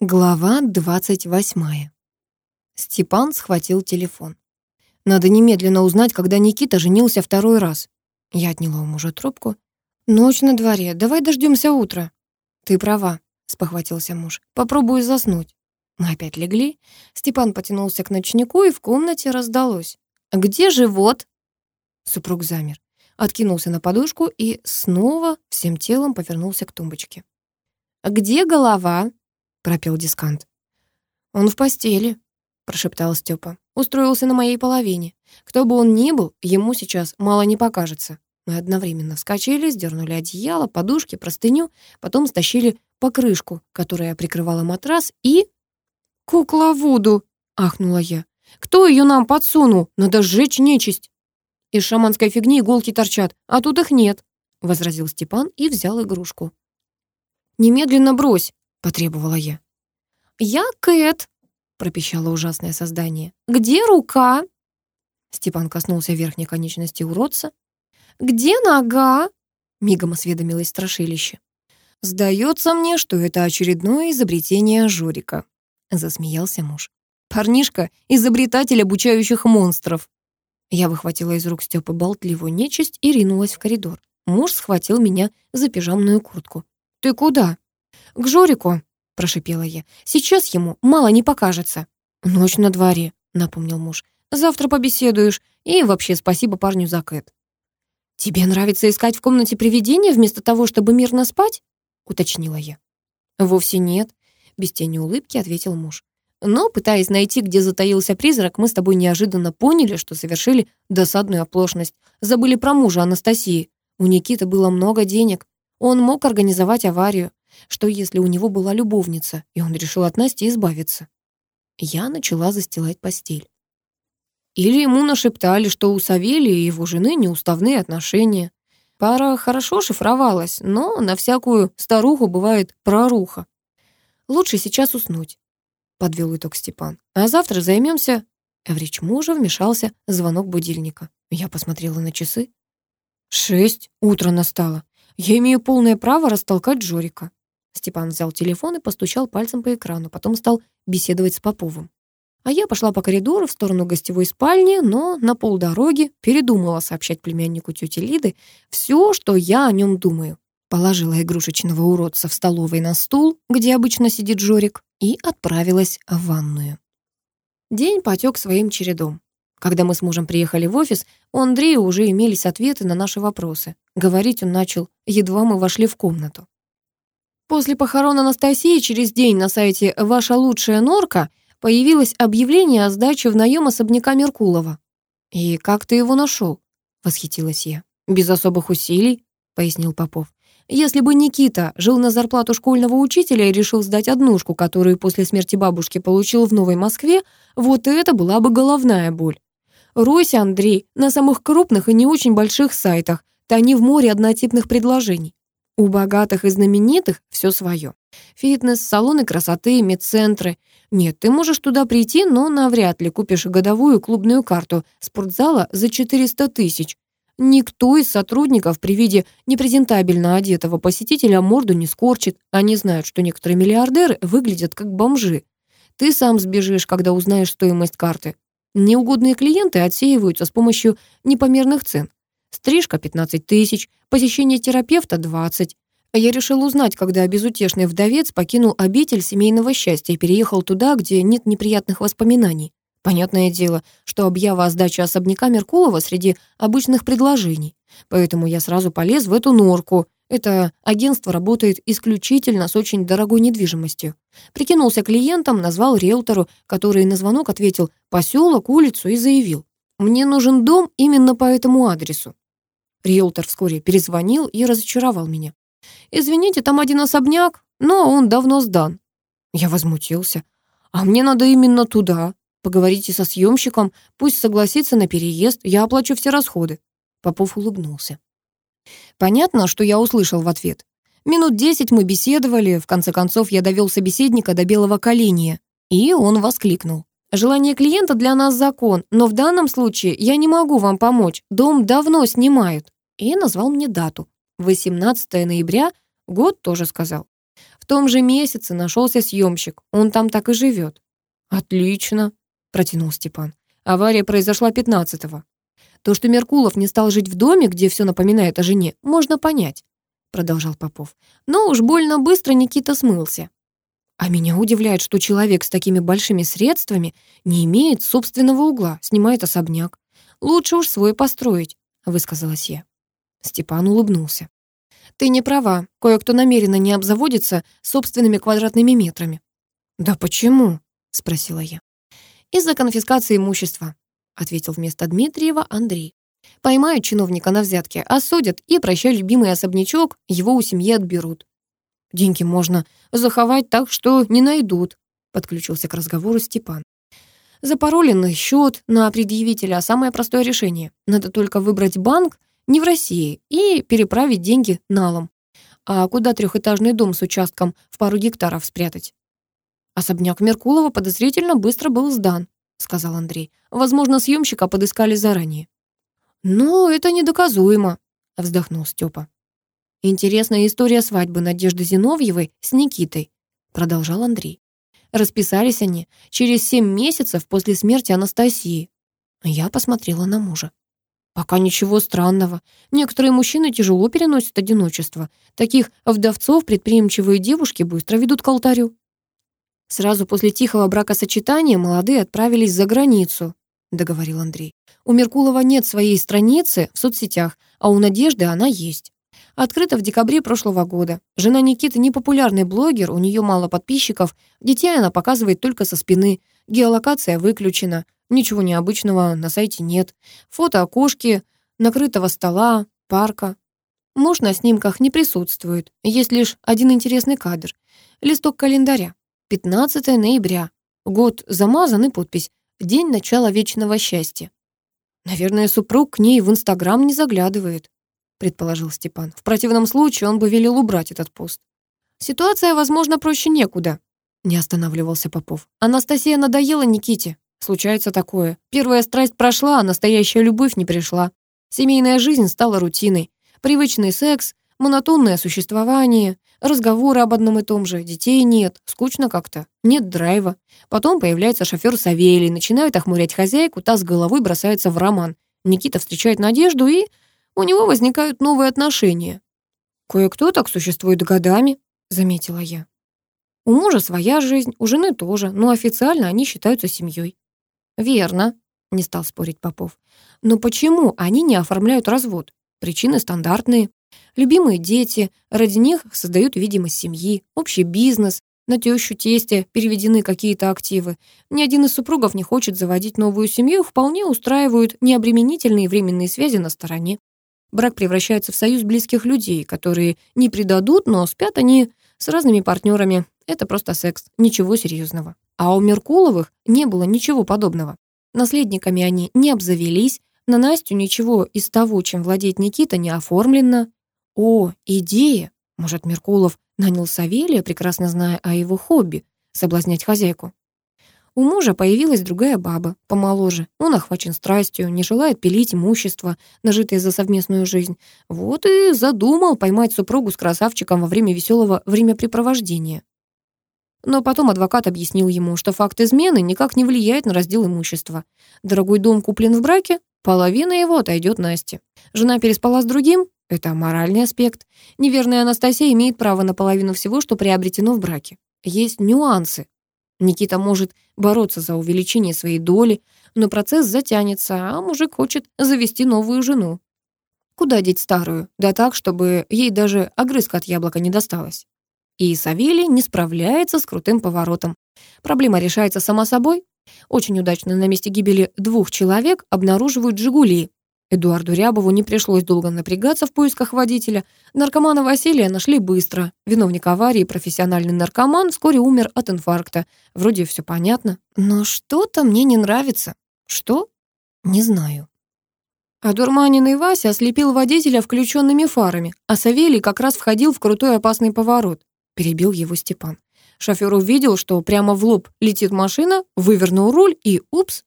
Глава 28. Степан схватил телефон. Надо немедленно узнать, когда Никита женился второй раз. Я отняла у мужа трубку. Ночь на дворе, давай дождемся утра. Ты права, спохватился муж. Попробую заснуть. Мы опять легли. Степан потянулся к ночнику, и в комнате раздалось: "Где живот?" Супруг замер, откинулся на подушку и снова всем телом повернулся к тумбочке. "Где голова?" пропел дискант. «Он в постели», — прошептал Степа. «Устроился на моей половине. Кто бы он ни был, ему сейчас мало не покажется». Мы одновременно вскочили, сдернули одеяло, подушки, простыню, потом стащили покрышку, которая прикрывала матрас, и... «Кукла Вуду!» — ахнула я. «Кто ее нам подсунул? Надо сжечь нечисть!» «Из шаманской фигни иголки торчат, а тут их нет», — возразил Степан и взял игрушку. «Немедленно брось!» — потребовала я. «Я Кэт», — пропищало ужасное создание. «Где рука?» Степан коснулся верхней конечности уродца. «Где нога?» — мигом осведомилось страшилище. «Сдается мне, что это очередное изобретение Жорика», — засмеялся муж. «Парнишка — изобретатель обучающих монстров». Я выхватила из рук Степы болтливую нечисть и ринулась в коридор. Муж схватил меня за пижамную куртку. «Ты куда?» «К Жорику», — прошипела я. «Сейчас ему мало не покажется». «Ночь на дворе», — напомнил муж. «Завтра побеседуешь. И вообще спасибо парню за Кэт». «Тебе нравится искать в комнате привидения вместо того, чтобы мирно спать?» — уточнила я. «Вовсе нет», — без тени улыбки ответил муж. «Но, пытаясь найти, где затаился призрак, мы с тобой неожиданно поняли, что совершили досадную оплошность. Забыли про мужа Анастасии. У Никиты было много денег. Он мог организовать аварию. Что если у него была любовница, и он решил от Насти избавиться? Я начала застилать постель. Или ему нашептали, что у Савелия и его жены неуставные отношения. Пара хорошо шифровалась, но на всякую старуху бывает проруха. Лучше сейчас уснуть, подвел итог Степан. А завтра займемся. А в речь мужа вмешался звонок будильника. Я посмотрела на часы. Шесть утро настало. Я имею полное право растолкать Жорика. Степан взял телефон и постучал пальцем по экрану, потом стал беседовать с Поповым. А я пошла по коридору в сторону гостевой спальни, но на полдороги передумала сообщать племяннику тети Лиды все, что я о нем думаю. Положила игрушечного уродца в столовой на стул, где обычно сидит Жорик, и отправилась в ванную. День потек своим чередом. Когда мы с мужем приехали в офис, у Андрея уже имелись ответы на наши вопросы. Говорить он начал, едва мы вошли в комнату. После похорон Анастасии через день на сайте «Ваша лучшая норка» появилось объявление о сдаче в наем особняка Меркулова. «И как ты его нашел?» — восхитилась я. «Без особых усилий», — пояснил Попов. «Если бы Никита жил на зарплату школьного учителя и решил сдать однушку, которую после смерти бабушки получил в Новой Москве, вот это была бы головная боль. Ройся, Андрей, на самых крупных и не очень больших сайтах, тони в море однотипных предложений. У богатых и знаменитых все свое. Фитнес, салоны красоты, медцентры. Нет, ты можешь туда прийти, но навряд ли купишь годовую клубную карту спортзала за 400 тысяч. Никто из сотрудников при виде непрезентабельно одетого посетителя морду не скорчит. Они знают, что некоторые миллиардеры выглядят как бомжи. Ты сам сбежишь, когда узнаешь стоимость карты. Неугодные клиенты отсеиваются с помощью непомерных цен. Стрижка 15 тысяч, посещение терапевта 20. А я решил узнать, когда безутешный вдовец покинул обитель семейного счастья и переехал туда, где нет неприятных воспоминаний. Понятное дело, что объява о сдаче особняка Меркулова среди обычных предложений. Поэтому я сразу полез в эту норку. Это агентство работает исключительно с очень дорогой недвижимостью. Прикинулся клиентом, назвал риэлтору, который на звонок ответил «поселок, улицу» и заявил. Мне нужен дом именно по этому адресу. Риэлтор вскоре перезвонил и разочаровал меня. «Извините, там один особняк, но он давно сдан». Я возмутился. «А мне надо именно туда. Поговорите со съемщиком, пусть согласится на переезд, я оплачу все расходы». Попов улыбнулся. Понятно, что я услышал в ответ. Минут десять мы беседовали, в конце концов я довел собеседника до белого коленя, и он воскликнул. Желание клиента для нас закон, но в данном случае я не могу вам помочь, дом давно снимают». И назвал мне дату. 18 ноября, год тоже сказал. В том же месяце нашелся съемщик, он там так и живет. «Отлично», — протянул Степан. «Авария произошла 15-го». То, что Меркулов не стал жить в доме, где все напоминает о жене, можно понять, продолжал Попов. Но уж больно быстро Никита смылся. А меня удивляет, что человек с такими большими средствами не имеет собственного угла, снимает особняк. Лучше уж свой построить, высказалась я. Степан улыбнулся. Ты не права, кое-кто намеренно не обзаводится собственными квадратными метрами. Да почему? спросила я. Из-за конфискации имущества, ответил вместо Дмитриева Андрей. Поймают чиновника на взятке, осудят и, прощай, любимый особнячок, его у семьи отберут. Деньги можно заховать так, что не найдут, подключился к разговору Степан. Запароленный счет на предъявителя а – самое простое решение. Надо только выбрать банк не в России и переправить деньги налом. А куда трехэтажный дом с участком в пару гектаров спрятать? Особняк Меркулова подозрительно быстро был сдан, сказал Андрей. Возможно, съемщика подыскали заранее. «Но это недоказуемо», — вздохнул Степа. «Интересная история свадьбы Надежды Зиновьевой с Никитой», продолжал Андрей. Расписались они через семь месяцев после смерти Анастасии. Я посмотрела на мужа. Пока ничего странного. Некоторые мужчины тяжело переносят одиночество. Таких вдовцов предприимчивые девушки быстро ведут к алтарю. Сразу после тихого бракосочетания молодые отправились за границу, договорил Андрей. У Меркулова нет своей страницы в соцсетях, а у Надежды она есть. Открыта в декабре прошлого года. Жена Никиты непопулярный блогер, у нее мало подписчиков, детей она показывает только со спины. Геолокация выключена, ничего необычного на сайте нет. Фото окошки, накрытого стола, парка. Муж на снимках не присутствует, есть лишь один интересный кадр. Листок календаря. 15 ноября. Год замазан и подпись «День начала вечного счастья». Наверное, супруг к ней в Инстаграм не заглядывает предположил Степан. В противном случае он бы велел убрать этот пост. Ситуация, возможно, проще некуда, не останавливался Попов. Анастасия надоела Никите. Случается такое. Первая страсть прошла, а настоящая любовь не пришла. Семейная жизнь стала рутиной. Привычный секс, монотонное существование, разговоры об одном и том же, детей нет, скучно как-то, нет драйва. Потом появляется шофер Савелий, начинает охмурять хозяйку, та с головой бросается в роман. Никита встречает Надежду и у него возникают новые отношения. «Кое-кто так существует годами», — заметила я. «У мужа своя жизнь, у жены тоже, но официально они считаются семьей». «Верно», — не стал спорить Попов. «Но почему они не оформляют развод? Причины стандартные. Любимые дети, ради них создают видимость семьи, общий бизнес, на тещу тестя переведены какие-то активы. Ни один из супругов не хочет заводить новую семью, вполне устраивают необременительные временные связи на стороне. Брак превращается в союз близких людей, которые не предадут, но спят они с разными партнерами. Это просто секс, ничего серьезного. А у Меркуловых не было ничего подобного. Наследниками они не обзавелись, на Настю ничего из того, чем владеет Никита, не оформлено. О, идея! Может, Меркулов нанял Савелия, прекрасно зная о его хобби, соблазнять хозяйку? У мужа появилась другая баба, помоложе. Он охвачен страстью, не желает пилить имущество, нажитое за совместную жизнь. Вот и задумал поймать супругу с красавчиком во время веселого времяпрепровождения. Но потом адвокат объяснил ему, что факт измены никак не влияет на раздел имущества. Дорогой дом куплен в браке, половина его отойдет Насте. Жена переспала с другим, это моральный аспект. Неверная Анастасия имеет право на половину всего, что приобретено в браке. Есть нюансы, Никита может бороться за увеличение своей доли, но процесс затянется, а мужик хочет завести новую жену. Куда деть старую? Да так, чтобы ей даже огрызка от яблока не досталась. И Савелий не справляется с крутым поворотом. Проблема решается сама собой. Очень удачно на месте гибели двух человек обнаруживают «Жигули», Эдуарду Рябову не пришлось долго напрягаться в поисках водителя. Наркомана Василия нашли быстро. Виновник аварии, профессиональный наркоман, вскоре умер от инфаркта. Вроде все понятно. Но что-то мне не нравится. Что? Не знаю. Одурманенный Вася ослепил водителя включенными фарами, а Савелий как раз входил в крутой опасный поворот. Перебил его Степан. Шофер увидел, что прямо в лоб летит машина, вывернул руль и, упс,